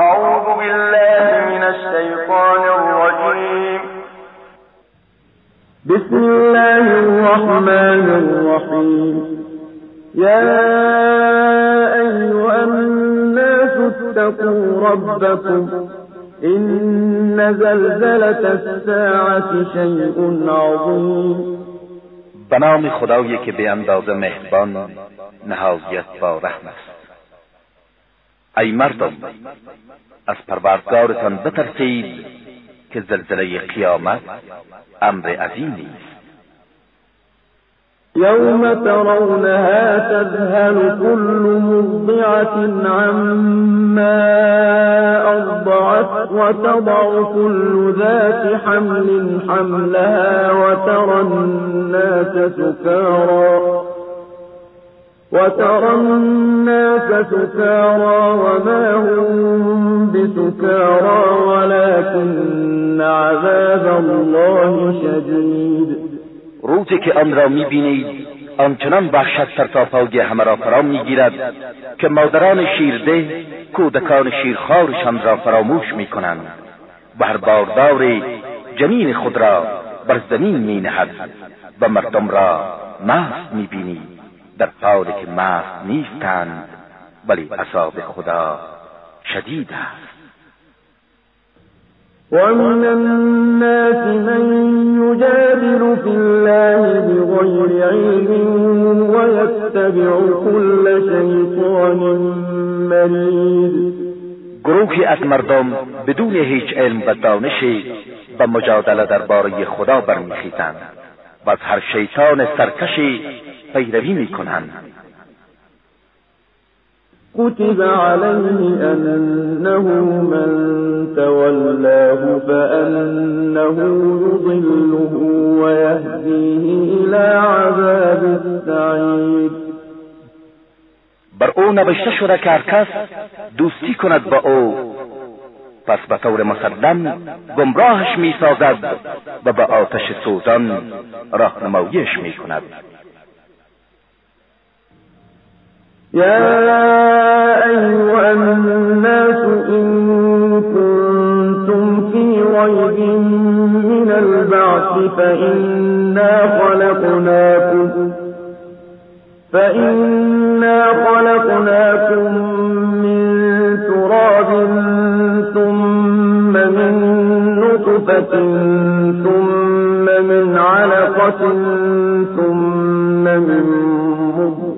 أعوذ بالله من الشيطان الرجيم. بسم الله الرحمن الرحيم. يا أيها الناس اتقوا ربكم. إن زلزلة الساعة شيء عظيم. به نام خدایی که به اندازه مهربان نهایت با رحم است. ای مردم. از پروردگارتان بترسید که زلزله قیامت أمر عظیمی است يوم ترونها تذهل كل مرضعة عما أرضعت وتضع كل ذات حمل حملها وترى الناس سكارى وترى الناس سكارى وما هم بسكارى ولكن عذاب الله روزی که آن را می‌بینید آنچنان وحشت سرتاپای همه را فرا می‌گیرد که مادران شیرده کودکان شیرخوارشان را فراموش می‌کنند و هر باردار جنین خود را بر زمین مینهد و مردم را مست می‌بینید. در حالی که مست نیستند ولی عذاب خدا شدید است. ومن الناس من يجادل في الله بغير علم ويتبع كل شيطان مريد. گروهی از مردم بدون هیچ علم و دانشی به مجادله درباره خدا برمیخیزند و از هر شیطان سرکشی پیروی می‌کنند. كتب عليه أنه من تولاه فأنه يضله ويهديه إلى عذاب السعير. بر او نوشته شده که کس دوستی کند با او پس به طور مسلم گمراهش می سازد و به آتش سوزان راهنماییش می کند يا أيها الناس إن كنتم في من البعث فإنا خلقناكم فإنا خلقناكم من تراب ثم من نطفة ثم من علقة ثم من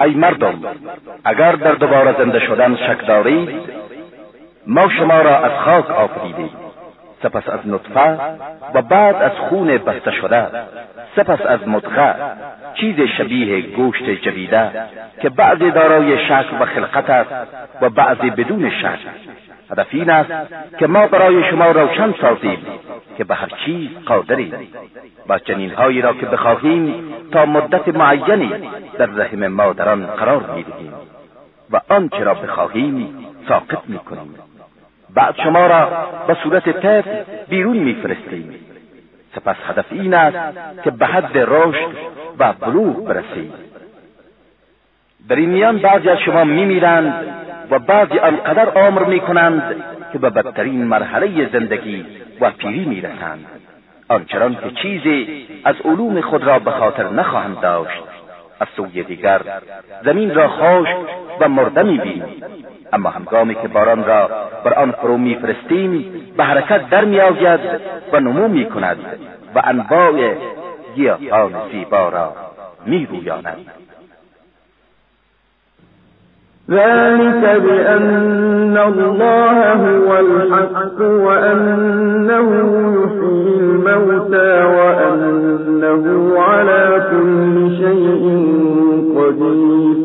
ای مردم اگر در دوباره زنده شدن شک دارید ما شما را از خاک آفریدیم. سپس از نطفه و بعد از خون بسته شده سپس از مدغه چیز شبیه گوشت جویده که بعضی دارای شکل و خلقت است و بعضی بدون شکل هدف این است که ما برای شما روشن سازیم که به هر چیز قادریم. و جنینهایی را که بخواهیم تا مدت معینی در رحم مادران قرار می‌دهیم. و آنچه را بخواهیم ساقط می‌کنیم. بعد شما را به صورت طفل بیرون میفرستیم. سپس هدف این است که به حد رشد و بلوغ برسید در این میان بعضی از شما میمیرند و بعضی آنقدر عمر می‌کنند که به بدترین مرحله زندگی و پیری می‌رسند. آنچنان که چیزی از علوم خود را به خاطر نخواهند داشت. از سوی دیگر زمین را خوش و مرده می‌بینیم. اما هنگامی که باران را بر آن فرو میفرستیم به حرکت در میآید و نمو می‌کند و انواع گیاهان زیبا را میرویاند. ذلك بأن الله هو الحق وأنه يحيي الموتى وأنه على كل شيء قدير.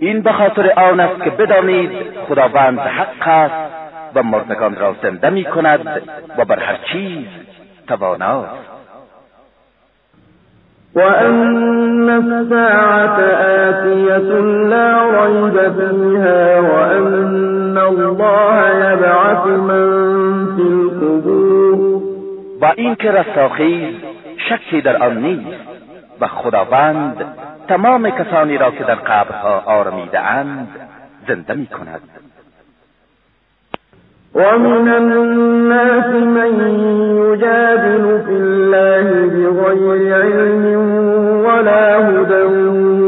این به خاطر آن است که بدانید خداوند حق است و مردگان را زنده می کند و بر هر چیز تواناست. وأن الساعة آتية لا ريب فيها وأن الله يبعث من في القبور و اینکه رستاخیز شکی در آن نیست و خداوند تمام کسانی را که در قبرها آرمیده اند زنده می کند ومن الناس من يجادل في الله بغير علم ولا هدى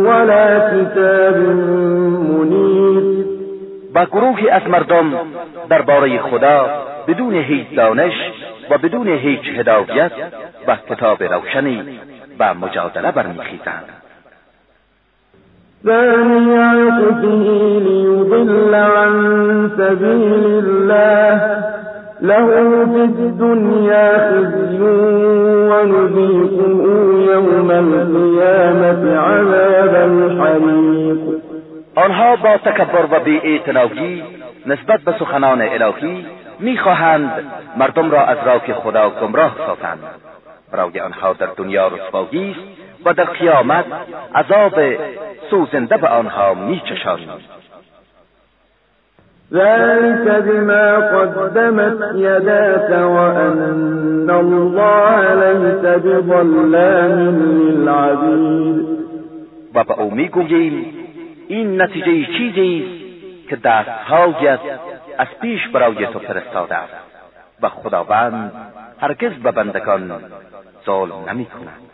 ولا كتاب منیر و گروهی از مردم درباره خدا بدون هیچ دانش و بدون هیچ هدایت و کتاب روشنی و مجادله برمیخیزند. ثاني عطفه ليضل عن سبيل الله. له في الدنيا خزي ونذيقه يوم القيامة عذاب الحريق. آنها با تکبر و بی نسبت به سخنان الهی می‌خواهند مردم را از راه خدا گمراه سازند. برای آنها در دنیا رسوایی است و در قیامت عذاب سوزنده به آنها میچشانیم ذلك بما قدمت يداك وأن الله ليس بظلام للعبید و به او می‌گوییم این نتیجه چیزی است که دستهایت از پیش برای تو فرستاده است و خداوند هرگز به بندگان ظلم نمی کند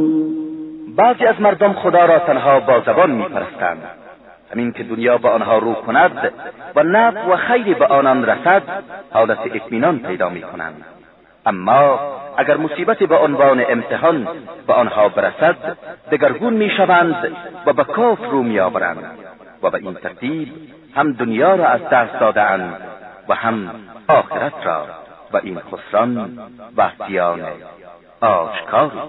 بعضی از مردم خدا را تنها با زبان میپرستند. همین که دنیا به آنها رو کند و نفع و خیری به آنان رسد حالت اطمینان پیدا می‌کنند. اما اگر مصیبتی به عنوان امتحان به آنها برسد دگرگون می‌شوند و به کاف رو میآورند و به این ترتیب هم دنیا را از دست دادهاند و هم آخرت را و این خسران و آشکاری.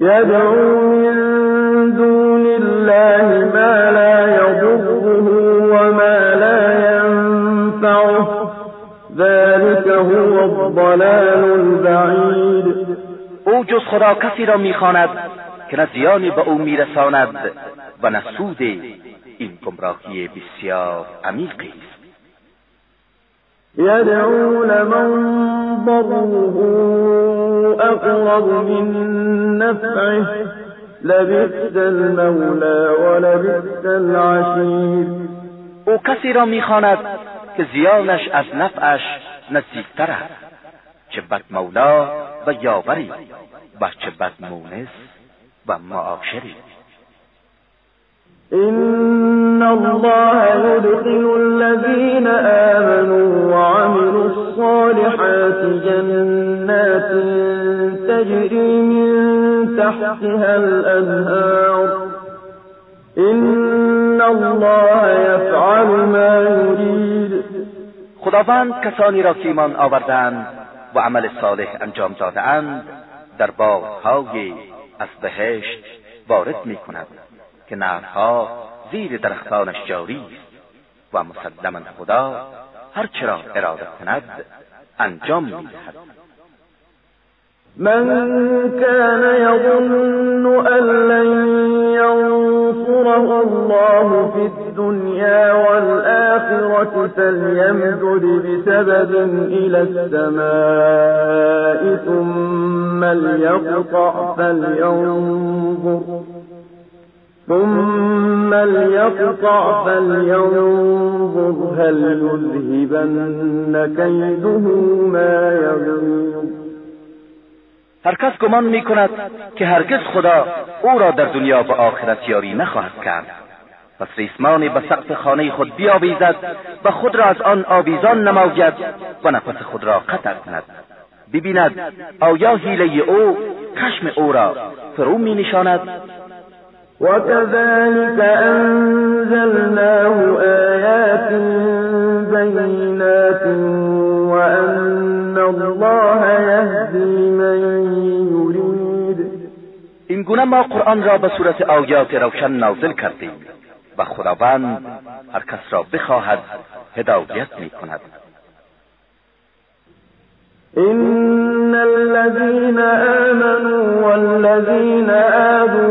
يدعو دون الله ما لا يضره وما لا ينفعه. ذلك هو الضلال البعید او جز خدا کسی را می‌خواند که نه زیانی به او میرساند و نه سود این گمراهی بسیار عمیقی است. يدعو لمن ضره أقرب من نفعه. لبئس المولى ولبئس العشیر او کسی را می‌خواند که زیانش از نفعش نزدیکتر است. چه بد مولا و یاوری و چه بد مونس و معاشری. إن الله يدخل الذين آمنوا وعملوا الصالحات جنات تجري من تحتها الأنهار. إن الله يفعل ما يريد. خداوند کسانی را که ایمان آوردند و عمل صالح انجام دادهاند در باغهای از بهشت وارد می کند که نهرها زیر درختانش جاری است و مسلما خدا هر چرا اراده کند انجام می‌دهد. من كان يظن أن لن ينصره الله في الدنيا والآخرة فليمدد بسبب إلى السماء ثم ليقطع فلينظر ثم ليقطع فلينظر هل يذهبن كيده ما يغيظ هر کس گمان می کند که هرگز خدا او را در دنیا و آخرت یاری نخواهد کرد. پس ریسمان به سقف خانه خود بیاویزد و خود را از آن آویزان نماید و نفس خود را قطع کند. ببیند آیا حیله او خشم او را فرو می نشاند؟ وكذلك أنزلناه آيات بينات وأن الله يهدي من يريد. این گونه ما قرآن را به صورت آیات روشن نازل کردیم و خداوند هر کس را بخواهد هدایت می کند إن الذين آمنوا والذين آدوا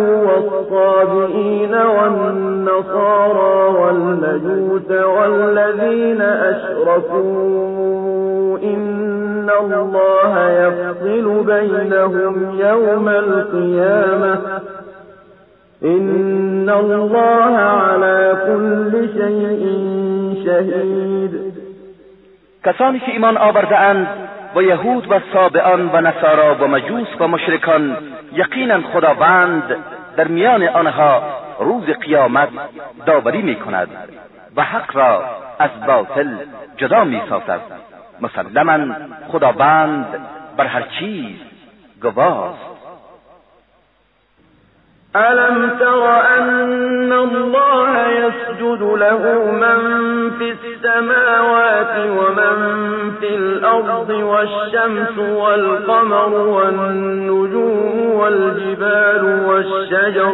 والذين أشركوا إن الله يفصل بينهم يوم القيامة. إن الله على كل شيء شهيد. کسانی که ایمان آورده اند و یهود و سابعان و نصارا و مجوس و مشرکان یقینا خداوند در میان آنها روز قیامت داوری می کند و حق را از باطل جدا می سازد مسلما خداوند بر هر چیز گواست. ألم تر أن الله يسجد له من في السماوات ومن في الأرض والشمس والقمر والنجوم والجبال والشجر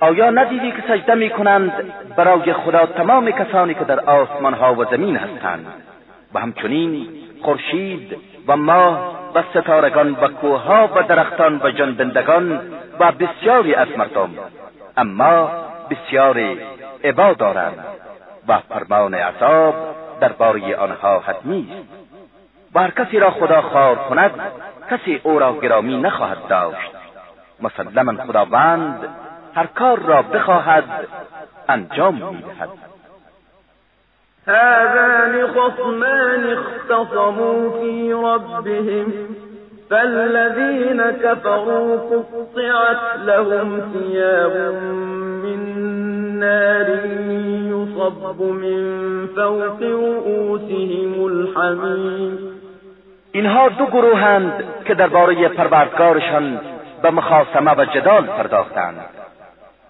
آیا ندیدی که سجده می کنند برای خدا تمام کسانی که در آسمان ها و زمین هستند؟ و همچنین خورشید و ماه و ستارگان و کوهها و درختان و جانبندگان و بسیاری از مردم اما بسیار عبا دارند و فرمان عذاب درباره آنها حتمی است. و هر کسی را خدا خار کند کسی او را گرامی نخواهد داشت. مسلما خداوند هر کار را بخواهد انجام می‌دهد. هذان خصمان اختصموا في ربهم فالذين كفروا قطعت لهم ثياب من نار يصب من فوق رؤوسهم الحميم. اینها دو گروهند که درباره پروردگارشان به مخاصمه و جدال پرداختند.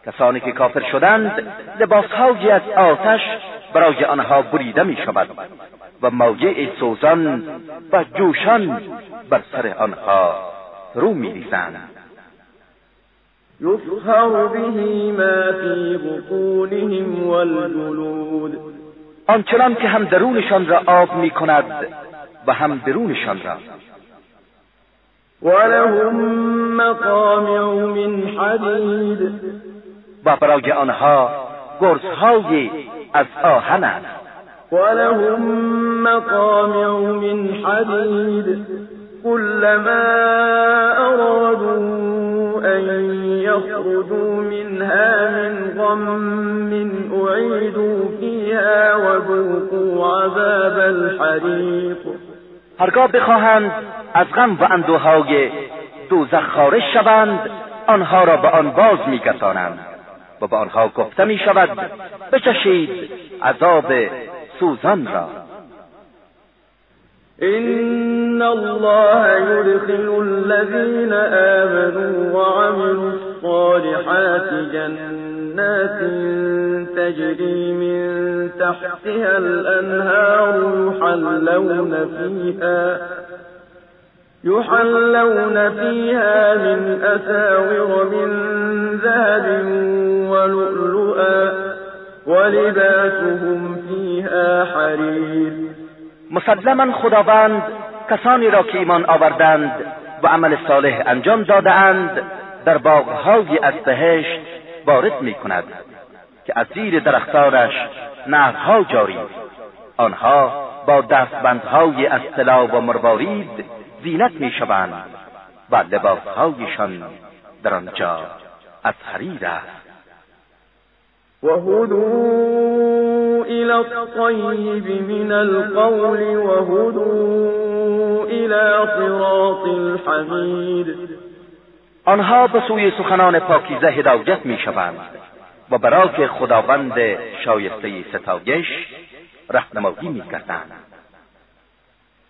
کسانی که کافر شدند لباسهایی از آتش برای آنها بریده می شود و موجع سوزان و جوشان بر سر آنها رو می ریزند يصهر به ما في بطونهم والجلود. آنچنان که هم درونشان را آب می کند و هم درونشان را. ولهم مقامع من حدید. و برای آنها گرزهای از آهن است. ولهم مقامع من حدید كلما أرادوا أن يخرجوا منها من غم أعيدوا فيها وذوقوا عذاب الحريق هرگاه بخواهند از غم و اندوهای دوزخ خارج شوند آنها را به آن باز میگردانند. و به آنها گفته می شود بچشید عذاب سوزان را. إن الله يدخل الذين آمنوا وعملوا الصالحات جنات تجري من تحتها الأنهار يحلون فيها يحلون فيها من أساور من ذهب ولؤلؤا ولباسهم فيها حرير. مسلما خداوند کسانی را که ایمان آوردند و عمل صالح انجام دادهاند در باغهایی از بهشت وارد می کند که از زیر درختانش نهرها جاری. آنها با دستبندهای از طلا و مروارید زینت می شوند و لباسهایشان در آنجا از حریر است. وهدوا إلى الطيب من القول وهدوا إلى صراط الحمید آنها به سوی سخنان پاکیزه هدایت می شوند و برای خداوند شایسته ستایش رهنمایی می کردند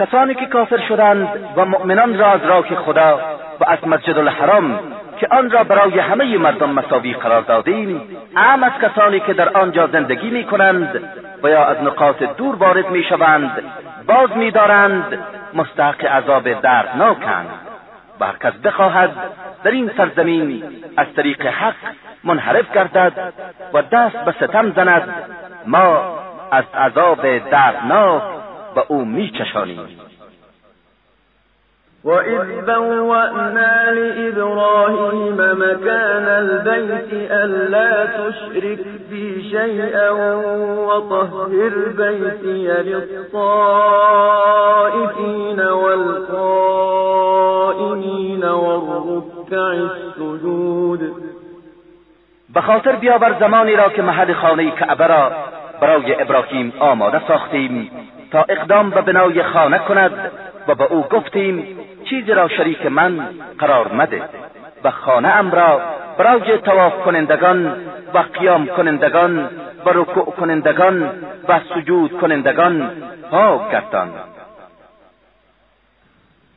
کسانی که کافر شدند و مؤمنان را از راه خدا و از مسجد الحرام که آن را برای همه مردم مساوی قرار دادیم اعم از کسانی که در آنجا زندگی می کنند و یا از نقاط دور وارد می شوند باز می دارند مستحق عذاب دردناکند و هر کس بخواهد در این سرزمین از طریق حق منحرف گردد و دست به ستم زند ما از عذاب دردناک و او میچشانیم. وإذ بوأنا لإبراهيم مكان البيت ألا تشرك بي شيئا وطهر بيتي للطائفين والقائمين والركع السجود. به خاطر بیاور زمانی را که محل خانه کعبه را برای ابراهیم آماده ساختیم تا اقدام به بنای خانه کند و به او گفتیم چیزی را شریک من قرار مده و خانه ام را برای تواف کنندگان و قیام کنندگان و رکوع کنندگان و سجود کنندگان پاک گردان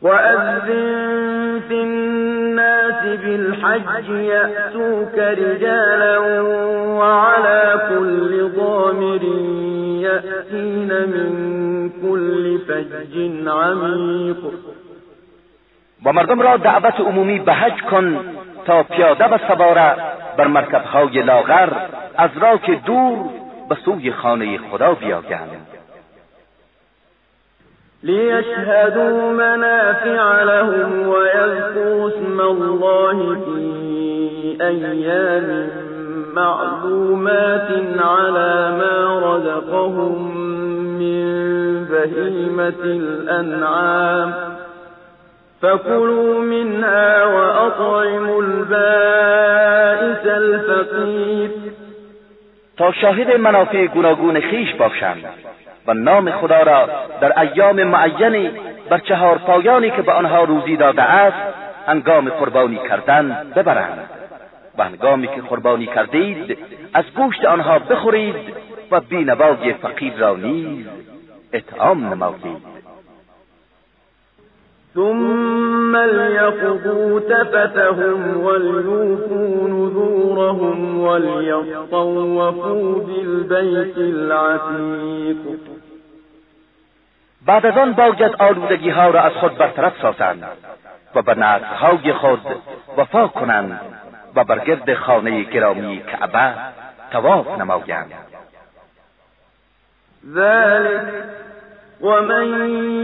وأذن في الناس بالحج يأتوك رجالا وعلى كل ضامر يأتين من كل فج عميق. و مردم را دعوت عمومی به حج کن تا پیاده و سواره بر مرکبهای لاغر از راک دور به سوی خانه خدا بیایند ليشهدوا منافع لهم ويذكروا اسم الله في أيام معلومات على ما رزقهم من بهيمة الأنعام. فكلوا منها وأطعموا البائس الفقير. تا شاهد منافع گوناگون خیش باشند و نام خدا را در ایام معینی بر چهار پایانی که به آنها روزی داده است هنگام قربانی کردن ببرند. و هنگامی که قربانی کردید از گوشت آنها بخورید و بینوای فقیر را نیز اطعام نمایید ثم ليقضوا تفتهم وليوفوا نذورهم وليطوفوا بالبيت العتيق بعد از آن باید آلودگی ها را از خود برطرف سازند و به نسلهای خود وفا کنند و بر خانه گرامی کعبه تواف نمایند ذلك ومن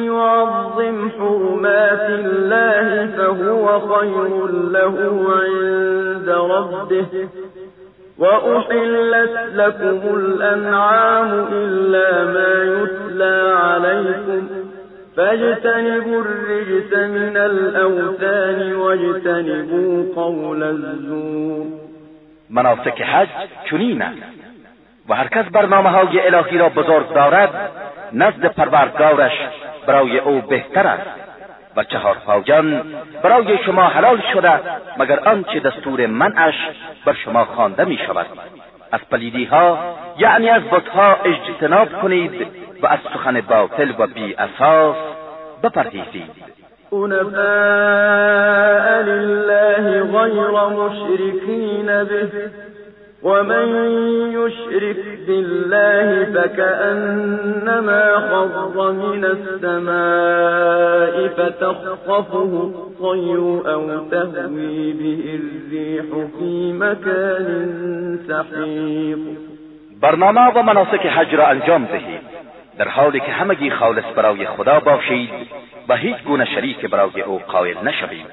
يعظم حرمات الله فهو خير له عند ربه وأحلت لكم الأنعام إلا ما يتلى عليكم فاجتنبوا الرجس من الاوثان واجتنبوا قول الزور. مناسک حج چنین و هر کس برنامه های الهی را بزرگ دارد نزد پروردگارش برای او بهتر است و چهار پاوجان برای شما حلال شده مگر آنچه دستور منعش بر شما خوانده می شود از پلیدی ها یعنی از بتها اجتناب کنید. و از سخن باطل و بی أساس بپرهیزید. حنفاء لله غير مشركين به ومن يشرك بالله فكأنما خر من السماء فتخطفه الطير أو تهوي به الريح في مكان سحيق. برنامه و مناسک حج را انجام دهید. در حالی که همگی خالص برای خدا باشید و هیچ گونه شریک برای او قائل نشوید.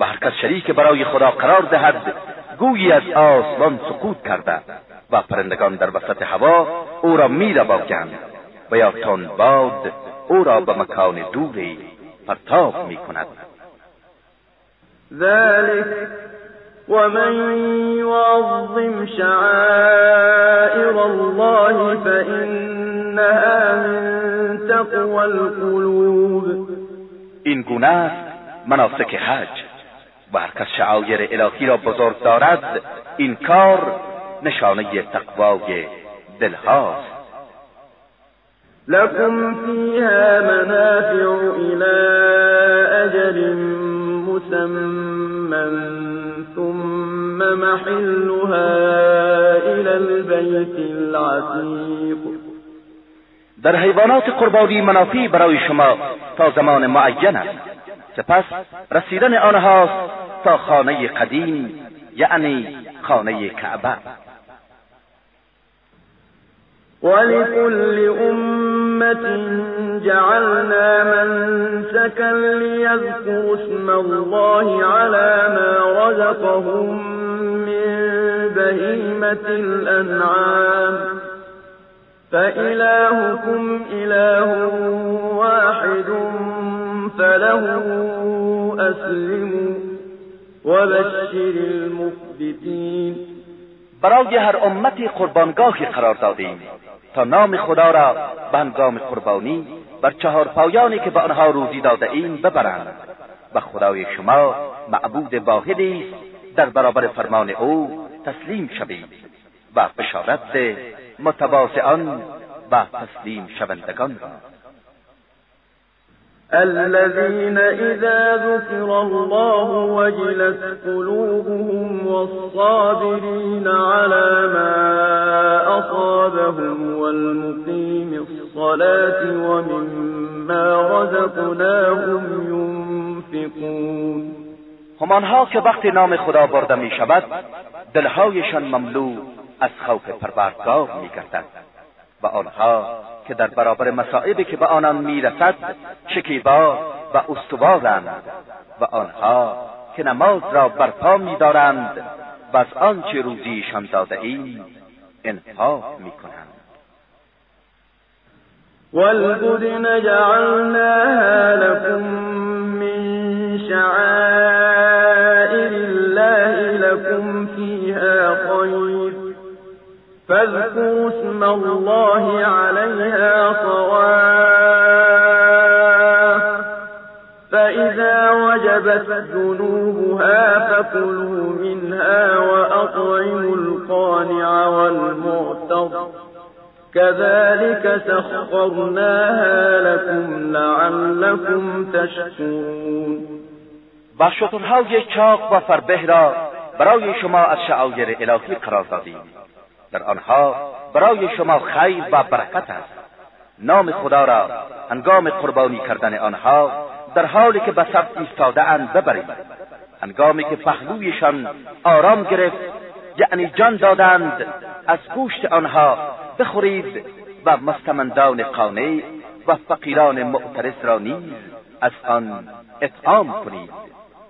و هر کس شریک برای خدا قرار دهد گویی از آسمان سقوط کرده و پرندگان در وسط هوا او را میرباگند و یا تون باد او را به مکان دوری پرتاب می کند ذلك ومن يعظم شعائر الله فإنها من تقوى القلوب. این گونه است مناسک حج. و هر کس شعایر الهی را بزرگ دارد این کار نشانه تقوای دلهاست لكم فيها منافع إلى أجل مسمى ثم محلها إلى البيت العتيق در حیوانات قربانی منافی برای شما تا زمان معین است. سپس رسیدن آنهاست تا خانه قدیم یعنی خانه کعبه. ولكل أمة جعلنا منسكا ليذكروا اسم الله على ما رزقهم من بهيمة الأنعام فإلهكم إله واحد فله اسلموا وبشر المخبتین برای هر امتی قربانگاهی قرار دادیم تا نام خدا را به هنگام قربانی بر چهار پایانی که به آنها روزی داده ایم ببرند و خدای شما معبود واحدی است در برابر فرمان او تسلیم شوید و بشارت ده متواضعان و تسلیم شوندگان را. الذين إذا ذكر الله وجلت قلوبهم والصابرين على ما أصابهم والمقيم الصلاة ومما رزقناهم ينفقون. هم آنها که وقتی نام خدا برده می شود دلهایشان مملو از خوف پروردگار می گردد و آنها که در برابر مصائبی که به آنان می‌رسد شکیبا و استوارند. و آنها که نماز را برپا میدارند و از آنچه روزیشان داده ایم انفاق می‌کنند. والبدن جعلناها لكم من شعائر الله لكم فيها خير فاذكروا اسم الله عليها صواف. فإذا وجبت ذنوبها فكلوا منها وأطعموا القانع والمعتر. كذلك سخرناها لكم لعلكم تشكرون. با شطرهای چاق و فربه را برای شما از شعایر الهی قرار دادیم. در آنها برای شما خیر و برکت است. نام خدا را هنگام قربانی کردن آنها در حالی که به صف ایستاده اند ببرید هنگامی که پهلویشان آرام گرفت یعنی جان دادند از گوشت آنها بخورید و مستمندان قانع و فقیران معترض را نیز از آن اطعام کنید.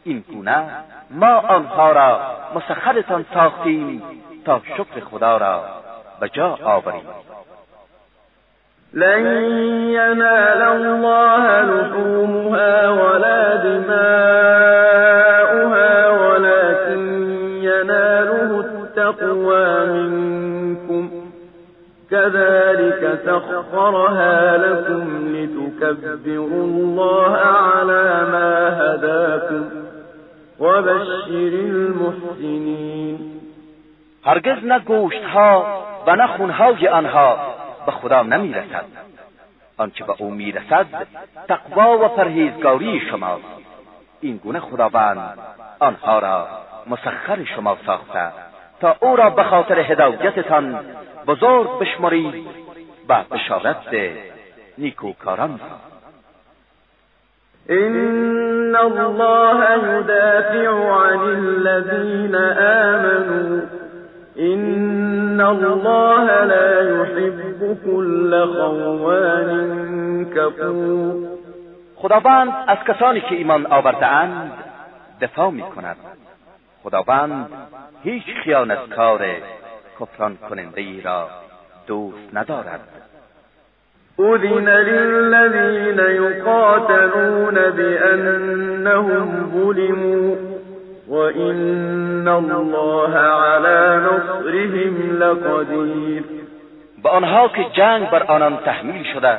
این گونه ما آنها را مسخرتان ساختیم تا شکر خدا را به جا لن ينال الله لحومها ولا دماؤها ولكن يناله التقوى منكم. كذلك سخرها لكم لتكبروا الله على ما هداكم وبشر المحسنين. هرگز نه گوشت ها و نه خونهای آنها به خدا نمی رسد آنچه به او می رسد تقوا و پرهیزگاری شماست. این گونه خداوند آنها را مسخر شما ساخته تا او را به خاطر هدایتتان بزرگ بشمرید و بشارت نیکوکاران إن الله يدافع عن الذين آمنوا إن الله لا يحب كل خوان كفور خداوند از کسانی که ایمان آورده اند دفاع می کند خداوند هیچ خیانتکار کفران کننده ای را دوست ندارد. أذن للذين يقاتلون بأنهم ظلموا. وإن الله على نصرهم لقدير. به آنها که جنگ بر آنان تحمیل شده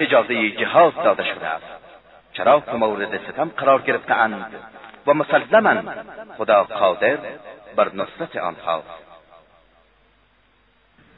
اجازه جهاد داده شده است. چرا که مورد ستم قرار گرفتهاند و مسلما خدا قادر بر نصرت آنهاست.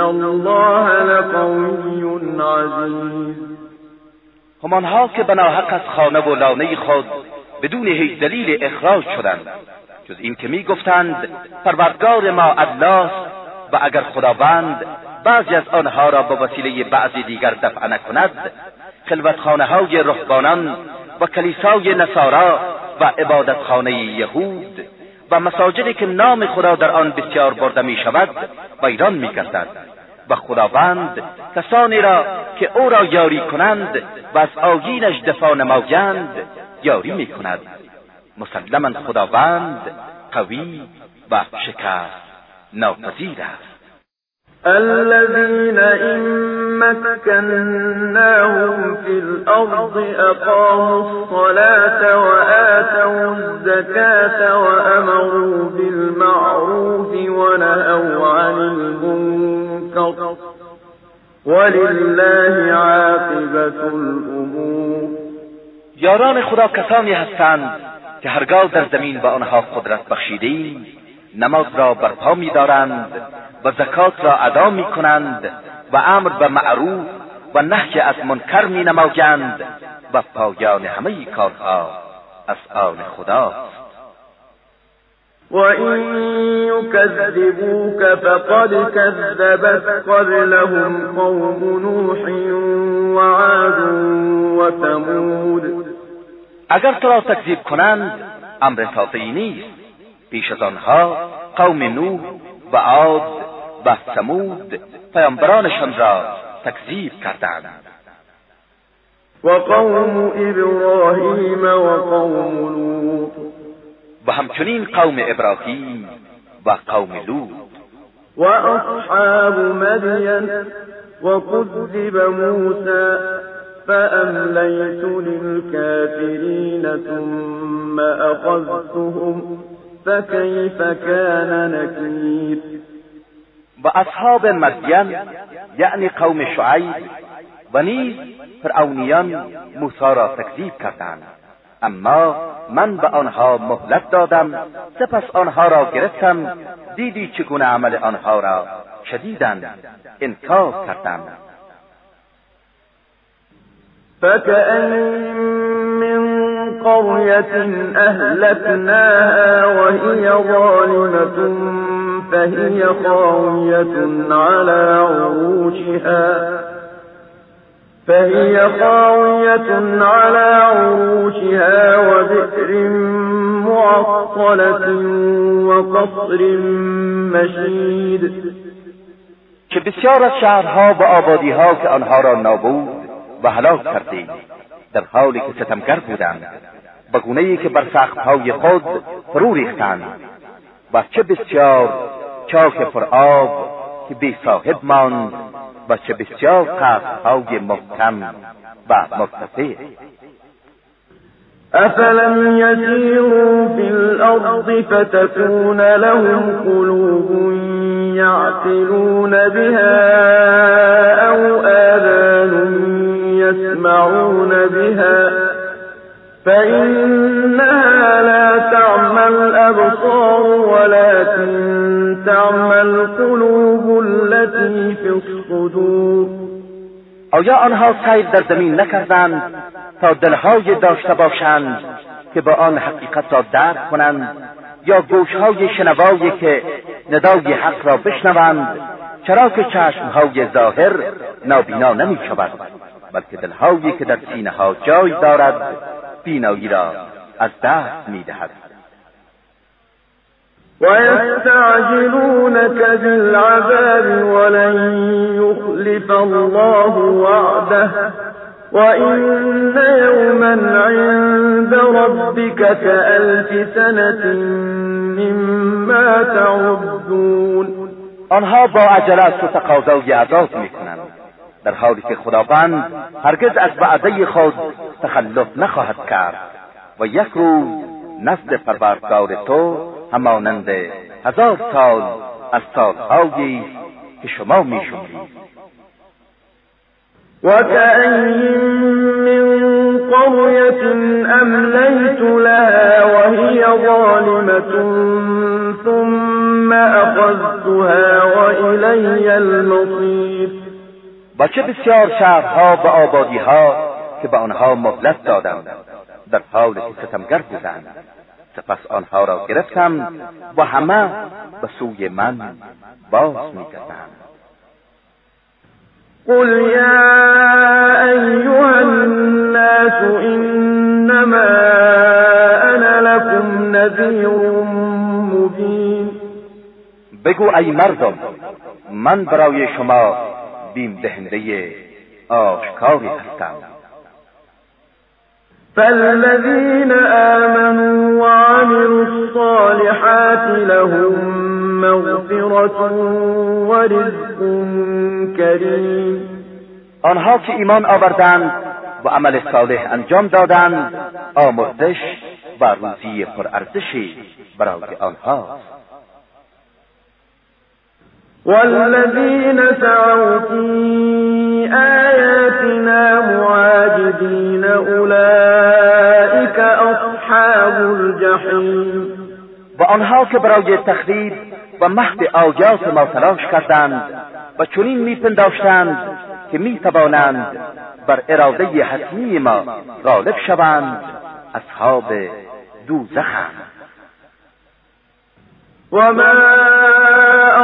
الله لقوي عزيز. همانها که بناحق از خانه و لانه خود بدون هیچ دلیل اخراج شدند. جز این که می‌گفتند پروردگار ما الله و اگر خداوند بعضی از آنها را به وسیله بعضی دیگر دفع نکند خلوتخانه های رهبانان و کلیسای نصارا و عبادتخانه یهود و مساجدی که نام خدا در آن بسیار برده می شود ویران می گردد و خداوند کسانی را که او را یاری کنند و از آگینش دفاع نمایند یاری می کند مسلما خداوند قوی و شکست ناپذیر است. الذين إن مكناهم في الأرض أقاموا الصلاة وآتوا الزكاة وأمروا بالمعروف ونهوا عن المنكر ولله عاقبة الأمور. یاران خدا کسانی هستند که هرگاه در زمین به آنها قدرت بخشیدیم نماز را برپا می‌دارند و زکات را ادا می کنند و امر به معروف و نهی از منکر می نمایند و پایان همه کارها از آن خداست. وَإِن يُكَذِّبُوكَ فَقَدْ كَذَّبَتْ قَبْلَهُمْ قَوْمُ نُوحٍ وَعَادٌ وَثَمُودُ. اگر تو را تکذیب کنند امر تازهای نیست. پیش از آنها قوم نوح و عاد و ثمود پیامبرانشان را تکذیب کردند. و قوم ابراهیم و قوم لوط. و همچنین قوم ابراهیم و قوم لوط. و اصحاب مدین و کذب موسى فأمليت للكافرين ثم أخذتهم فكيف كان نكير؟ و اصحاب مدین یعنی قوم شعیب و نیز فرعونیان موسی را تکذیب کردند. اما من به آنها مهلت دادم سپس آنها را گرفتم دیدی چگونه عمل آنها را شدیدند انکار کردند. فكأين من قرية أهلكناها وهي ظالمة فهي خاوية على عروشها فهي خاوية على عروشها وبئر معطلة وقصر مشید که بسیار از شهرها و آبادیها که آنها را نابود و هلاک کردیم در حالی که ستمگر بودند به گونه ای که بر سقفهای خود فرو ریختند. و چه بسیار چاک پر آب که بی صاحب ماند و چه بسیار قصرهای محکم و مرتفع أفلم يسيروا في الأرض فتكون لهم قلوب يعقلون بها أو آذان يسمعون بها. فإنها لا تعمى الأبصار ولكن تعمى القلوب التي في الصدور. آیا آنها سیر در زمین نکردند تا دلهای داشته باشند که با آن حقیقت را درک کنند یا گوشهای شنوایی که ندای حق را بشنوند چرا که چشمهای ظاهر نابینا نمی شود بلکه دلهایی که در سینه ها جای دارد بینایی را از دست می دهد ويستعجلونك بالعذاب ولن يخلف الله وعده وإن يوما عند ربك كألف سنة مما تعدون آنها با عجلت و تقاضای عذاب میکنند. در حالی که خداوند هرگز از وعده خود تخلف نخواهد کرد و یک روز نزد پروردگار تو همانند هزار سال از سالهایی که شما میشمرید. وكأين من قرية أمليت لها وهي ظالمة ثم أخذتها وإلي المصير با چه بسیار شهرها و آبادیها که به آنها مهلت دادم در حال که ستمگر بودند. سپس آنها را گرفتم و همه به سوی من باز میگردند. قل يا أيها الناس إنما أنا لكم نذير مبين بگو ای مردم من برای شما بیم دهنده آشکاری هستم. فالذين آمنوا وعملوا الصالحات لهم مغفرة ورزق کریم. آنها که ایمان آوردند و عمل صالح انجام دادند آمرزش و روزی پرارزشی برای آنها. والذين سعوا في آياتنا معاجدين أولئك أصحاب الجحیم و آنها که برای تخریب و مهد آیات ما تلاش کردند و چنین میپنداشتند که می‌توانند بر اراده حتمی ما غالب شوند اصحاب دوزخند. وما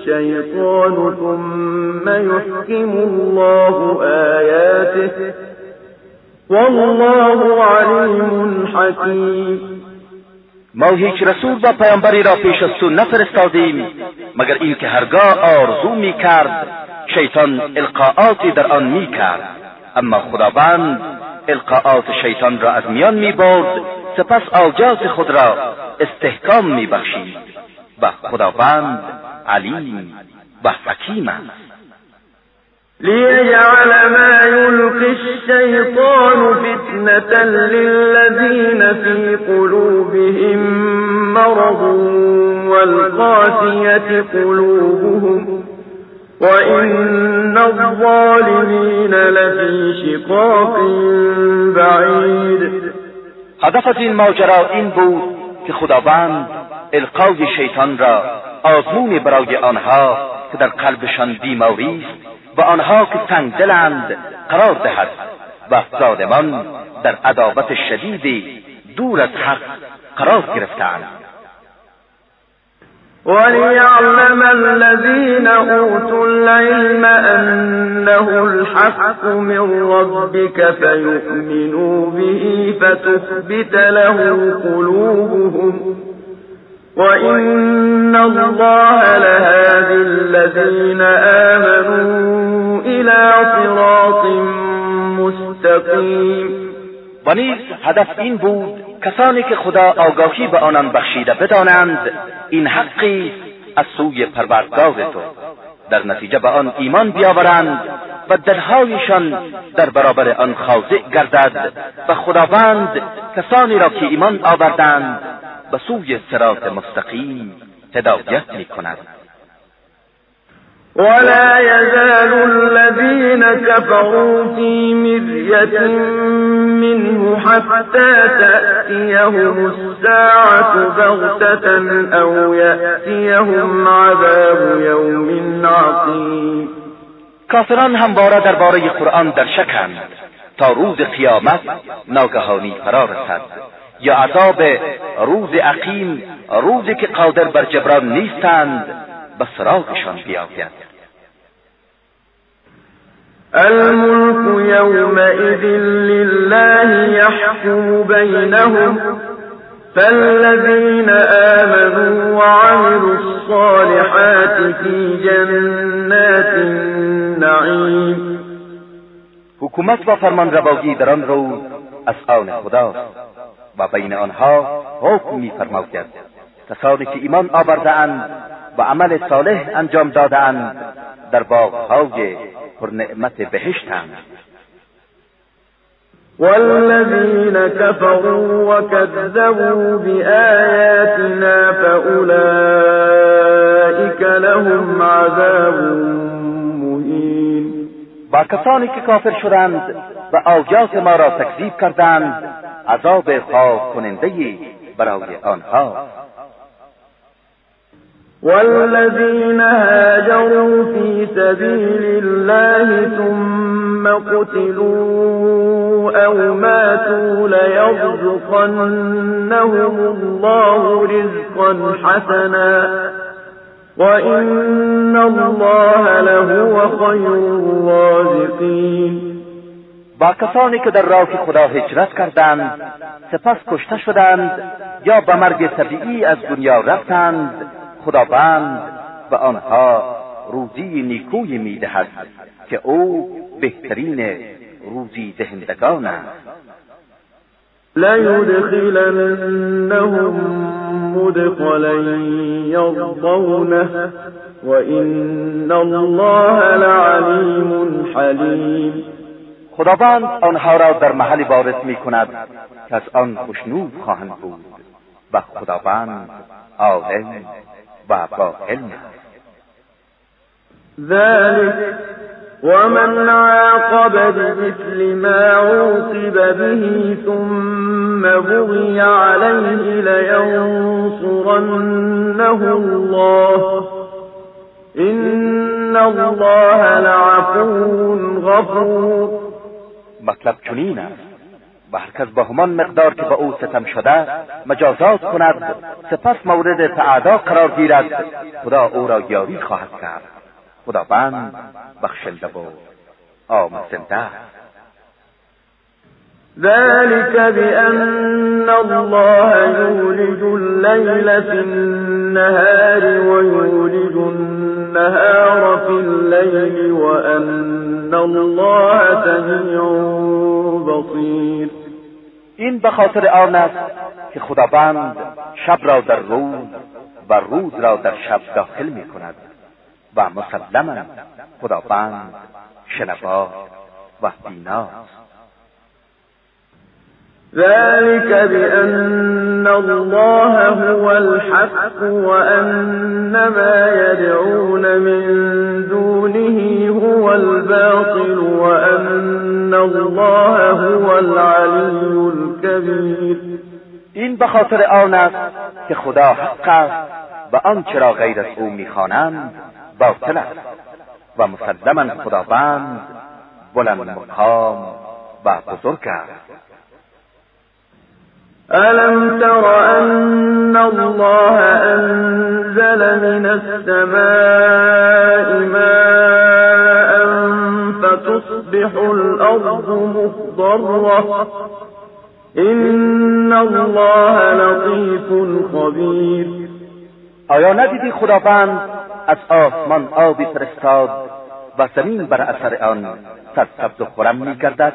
الشيطان ثم يحكم الله آياته. والله عليم حكيم. ما هیچ رسول و پیامبری را پیش از تو نفرستادیم مگر اینکه هرگاه آرزو می کرد شیطان القاعاتی در آن می کرد. اما خداوند القاعات شیطان را از میان می برد سپس آجات خود را استحکام می بخشید. و خداوند علیم و حکیم است ليجعل ما يلقي الشيطان فتنة للذين في قلوبهم مرض والقاسية قلوبهم وإن الظالمين لفي شقاق بعید هدف از این ماجرا این بود که خداوند القای شیطان را آزمونی برای آنها که در قلبشان بیماری است و آنها که تنگ دلند قرار دهد و ظالمان در عداوت شدیدی دور از حق قرار گرفتند وليعلم الذين أوتوا العلم أنه الحق من ربك فيؤمنوا به فتثبت له قلوبهم وإن الله لهادي الذين آمنوا إلى صراط مستقیم و نیز هدف این بود کسانی که خدا آگاهی به آنان بخشیده بدانند این حقی از سوی پروردگار تو. در نتیجه به آن ایمان بیاورند و دلهایشان در برابر آن خاضع گردد و خداوند کسانی را که ایمان آوردند به سوی صراط مستقیم هدایت می کند ولا يزال الذين كفروا في مرية منه حتى تأتيهم الساعة بغتة أو يأتيهم عذاب يوم عقيم کافران همواره درباره قرآن در شکند تا روز قیامت ناگهانی فرا رسد. یا عذاب روز عقیم روزی که قادر بر جبران نیستند به سراغشان بیاید. الملك يومئذ لله يحكم بينهم فالذين آمنوا وعملوا الصالحات في جنات النعيم حکومت و فرمان روایی در آن روز از آن خداست و بین آنها حکم میفرماید. کسانی که ایمان آوردهاند و عمل صالح انجام دادهاند در باغهای پرنعمت بهشتند. والذين كفروا وكذبوا بآياتنا فأولئك لهم عذاب مهین. با کسانی که کافر شدند و آیات ما را تکذیب کردند عذاب خواب کننده برای آنها. والذين هاجروا في سبيل الله ثم قتلوا أو ماتوا ليرزقنهم الله رزقا حسنا وإن الله لهو خير الرازقين با کسانی که در راه خدا هجرت کردند سپس کشته شدند یا به مرگ طبیعی از دنیا رفتند خداوند به آنها روزی نیکوی می‌دهد که او بهترین روزی دهندگان است. ليدخلنهم مدخلا يرضونه وإن الله لعليم حليم خداوند آنها را در محلی وارد می کند که از آن خوشنود خواهند بود و خداوند عالم و با علم ذلك ومن عاقب بمثل ما عوقب به ثم بغي عليه لينصرنه الله. إن الله لعفو غفور. مطلب چنین است. و هر کس با همان مقدار که به او ستم شده مجازات کند. سپس مورد تعدا قرار گیرد. خدا او را یاری خواهد کرد. خداوند بخشنده و آمرزنده ذلك بأن الله يولد الليل في النهار ويولد النهار في الليل وأن الله سميع بصير. این به خاطر آن است که خداوند شب را در روز و روز را در شب داخل می کند و مسلما خداوند شنوا و بیناست ذلك بأن أن الله هو الحق وأن ما يدعون من دونه هو الباطل وأن الله هو العلي الكبير. این به خاطر آن است که خدا حق است و آنچه را غیر از او می‌خوانند باطل است. و مسلما خداوند بلند مقام و بزرگ است. ألم تر أن الله أنزل من السماء ماء فتصبح الأرض مخضرة إن الله لطيف خبير. آیا ندیدی خداوند از آسمان آبی فرستاد و زمین بر اثر آن سرسبز و خرم میگردد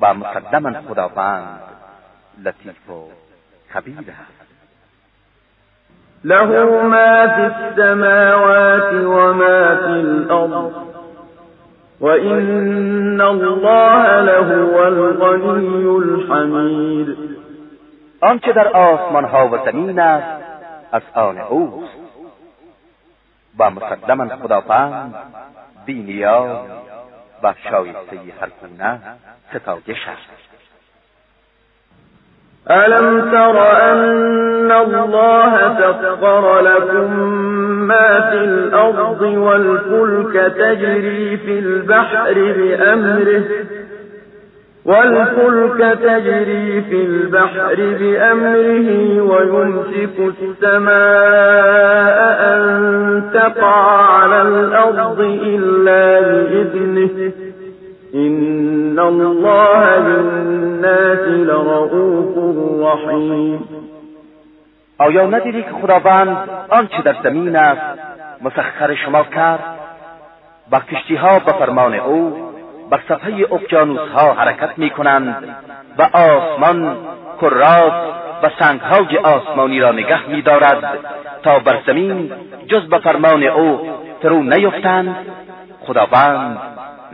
و مسلما خداوند لطیف و خبیر است له ما في السماوات وما في الأرض وإن الله لهو الغني الحمید. آنچه در آسمان ها و زمین است از آن اوست. و مسلما خداوند بینیاز و شایسته هر گونه ستایش است. ألم تر أن الله سخر لكم ما في الأرض والفلك تجري في البحر بأمره والفلك تجري في البحر بأمره ويمسك السماء أن تقع على الأرض إلا بإذنه إن الله بالناس لرؤوف رحیم آیا ندیدی که خداوند آنچه در زمین است مسخر شما کرد؟ و کشتی ها به فرمان او بر صفحه اقیانوس ها حرکت می کنند و آسمان کرات و سنگ های آسمانی را نگه می دارد تا بر زمین جز به فرمان او فرو نیفتند. خداوند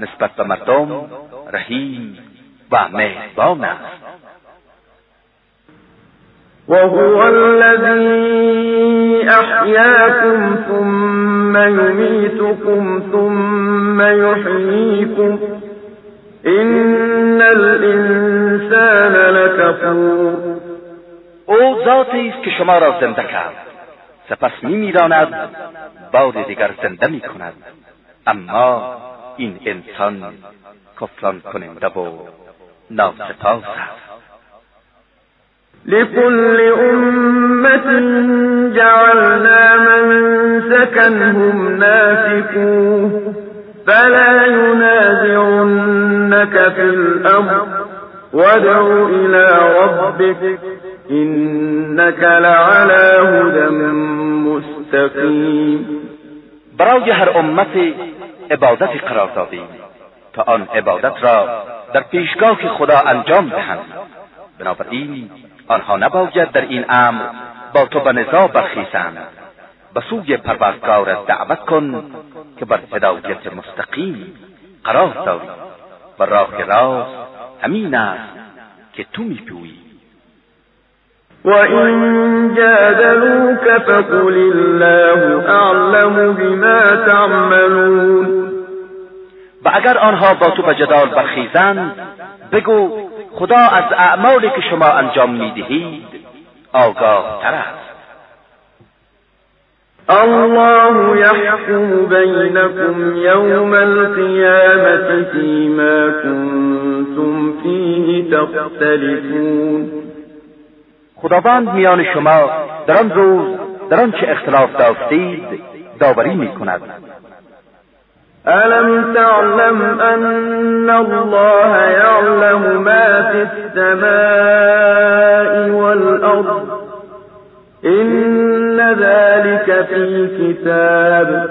نسبت به مردم رحیم و مهربان است. وهو الذي أحياكم ثم يميتكم ثم يحييكم إن الإنسان لكفور او ذاتی است که شما را زنده کرد. سپس میمیراند باد دیگر زنده می کند اما این إنسان کفران کننده و ناسپاس است لكل أمة جعلنا منسكنهم ناسكوه. فلا ينازعنك في الأمر وادع إلى ربك إنك لعلى هدى مستقيم. برای هر امت عبادتی قرار دادیم تا آن عبادت را در پیشگاه خدا انجام دهند. بنابراین آنها نباید در این امر با تو به نزا برخیزند. به سوی پروردگارت دعوت کن که بر هدایت مستقیم قرار داری. و راه راست همین است که تو میپویی وإن جادلوك فقل الله أعلم بما تعملون و اگر آنها با تو به جدال برخیزند بگو خدا از اعمالی که شما انجام میدهید آگاه تر است الله يحكم بينكم يوم القيامة فيما كنتم فيه تختلفون خداوند میان شما در آن روز در آنچه اختلاف داشتید داوری می کند تعلم أن الله يعلم ما في السماء والأرض؟ إن ذلك في كتاب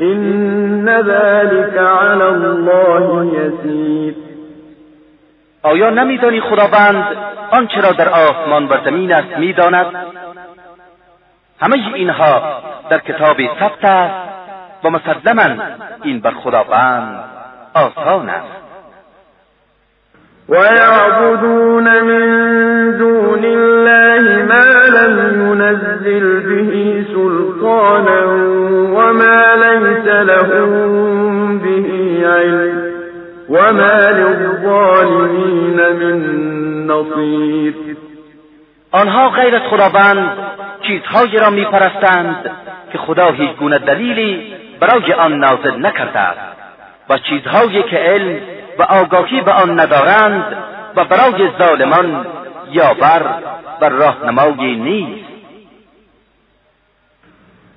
إن ذلك على الله يسير آیا نمیدانی خداوند آنچه را در آسمان و زمین است می‌داند؟ همه اینها در کتاب ثبت است و مسلما این بر خداوند آسان است. ويعبدون من دون الله ما لم ينزل به سلطانا وما ليس لهم به علم وما للظالمين للظالمین من نصیر آنها غیر از خداوند چیزهایی را میپرستند که خدا هیچ گونه دلیلی برای آن نازل نکرده است و چیزهایی که علم و آگاهی به آن ندارند و برای ظالمان یاور و راهنمایی نیست.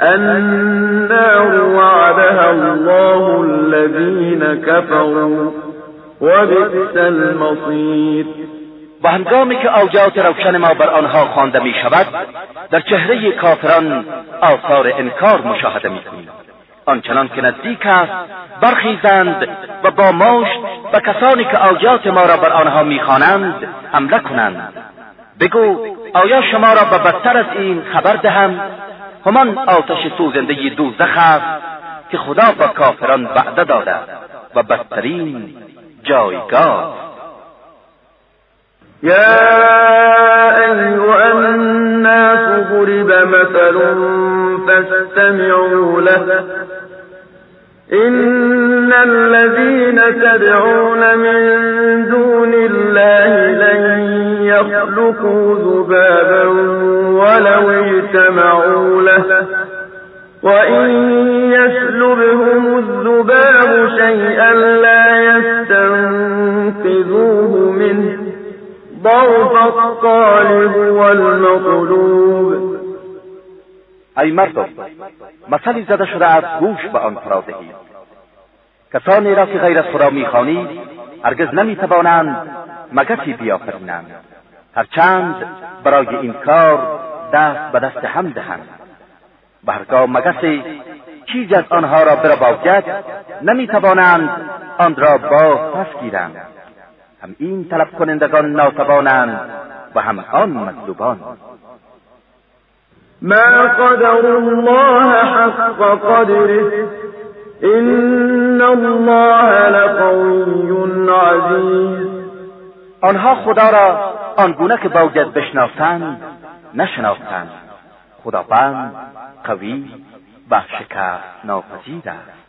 النار وعدها الله الذين كفروا وبئس المصير. و هنگامی که آیات روشن ما بر آنها خوانده می شود در چهره کافران آثار انکار مشاهده می کنیم آنچنان که نزدیک است برخیزند و با مشت و کسانی که آیات ما را بر آنها می‌خوانند حمله کنند. بگو آیا شما را به بدتر از این خبر دهم؟ همان آتش سوزنده دوزخ است که خدا با کافران وعده داده و بدترین جایگاه. يا أيها الناس ضرب مثل فاستمعوا له. إن الذين تدعون من دون الله لن يخلقوا ذبابا ولو اجتمعوا له وإن يسلبهم الذباب شيئا لا يستنقذوه منه. ضعف الطالب والمطلوب. ای مردم مثلی زده شده از گوش به آن فرا کسانی را که غیر از خدا میخوانید هرگز نمیتوانند مگسی بیافرینند. هرچند برای این کار دست به دست هم دهند. و هرگاه مگسی چیزی از آنها را برباید نمی‌توانند آن را با پس گیرند. هم این طلب کنندگان ناتوانند و هم آن مطلوبان. ما قدر الله حق قدره. ان الله لقوی عزیز آنها خدا را آنگونه که باید بشناسند نشناختند. خداوند قوی و شکست ناپذیر است.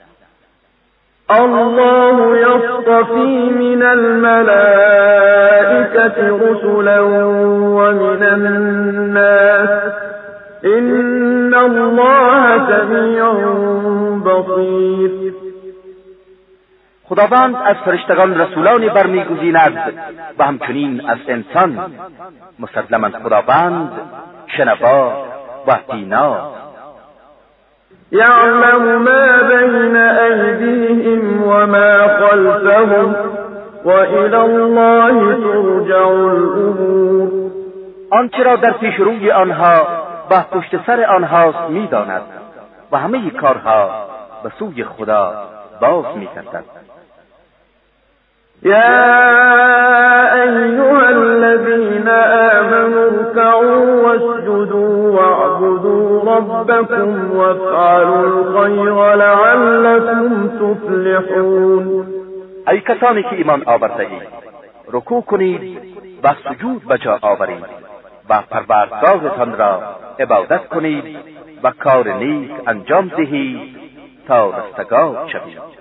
الله يصطفي من الملائكة رسلا ومن الناس. إن الله سميع بصير خداوند از فرشتگان رسولانی برمیگزیند و همچنین از انسان. مسلما خداوند شنوا و بینا يعلم ما بين أيديهم وما خلفهم وإلى الله ترجع الأمور آنچه را در پیش روی آنها و پشت سر آنهاست می‌داند و همه کارها به سوی خدا باز میگردد. يا أيها الذين آمنوا اركعوا واسجدوا واعبدوا ربكم وافعلوا الخير لعلكم تفلحون. ای کسانی که ایمان آورده رکوع کنید و سجود به جا آورید و پروردگارتان را عبادت کنید و کار نیک انجام دهید تا رستگار شوید.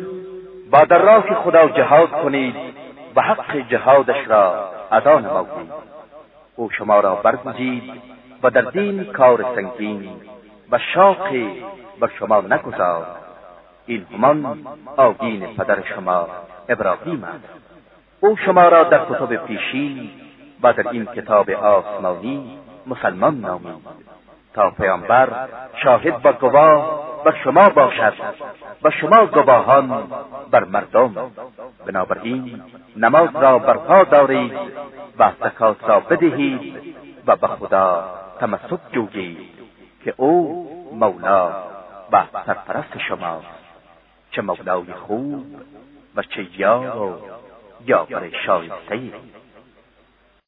با در راه خدا جهاد کنید و حق جهادش را ادا نمودید او شما را برگزید و در دین کار سنگین و شاقی بر شما نگذار. این همان آگین پدر شما ابراهیم است. او شما را در کتب پیشی و در این کتاب آسمانی مسلمان نامید. تا پیامبر شاهد و گواه بر شما باشد و شما گواهان بر مردم. بنابراین نماز را برپا دارید و زکات را بدهید و به خدا تمسک جویید که او مولا و سرپرست شماست. چه مولای خوب و چه یار و یاور شایسته.